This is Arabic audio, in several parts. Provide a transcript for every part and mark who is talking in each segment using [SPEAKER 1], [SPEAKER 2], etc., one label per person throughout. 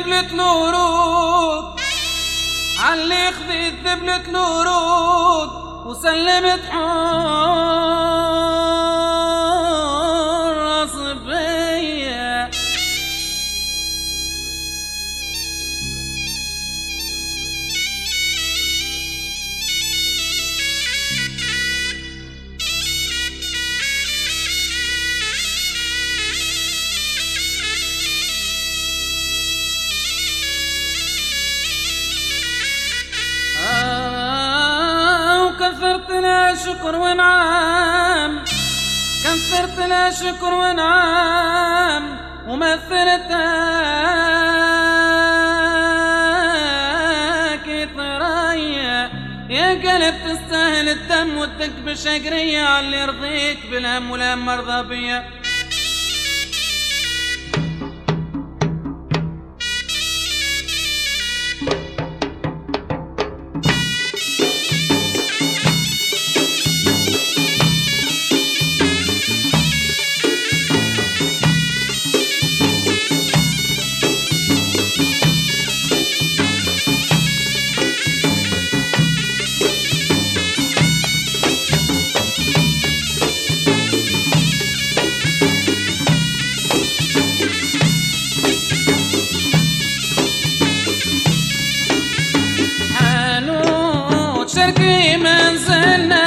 [SPEAKER 1] الذبلة الورود علي خذي الذبلة الورود وسلمت حراس شكر ونعام كثرت لا شكر ونعام ومثلتك ثريا يا قلب تستاهل الدم وتكبش قرية على اللي يرضيك بالهم والهم مرضى بيا شرقي منزلنا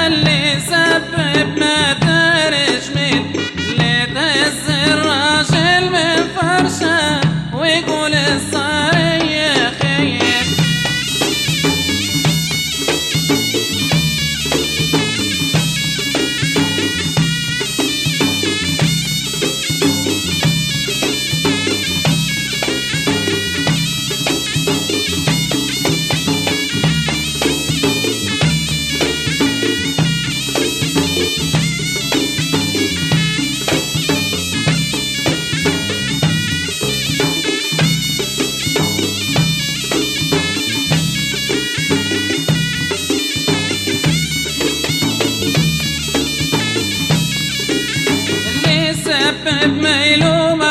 [SPEAKER 1] اللي سبب ما يلوم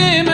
[SPEAKER 1] again.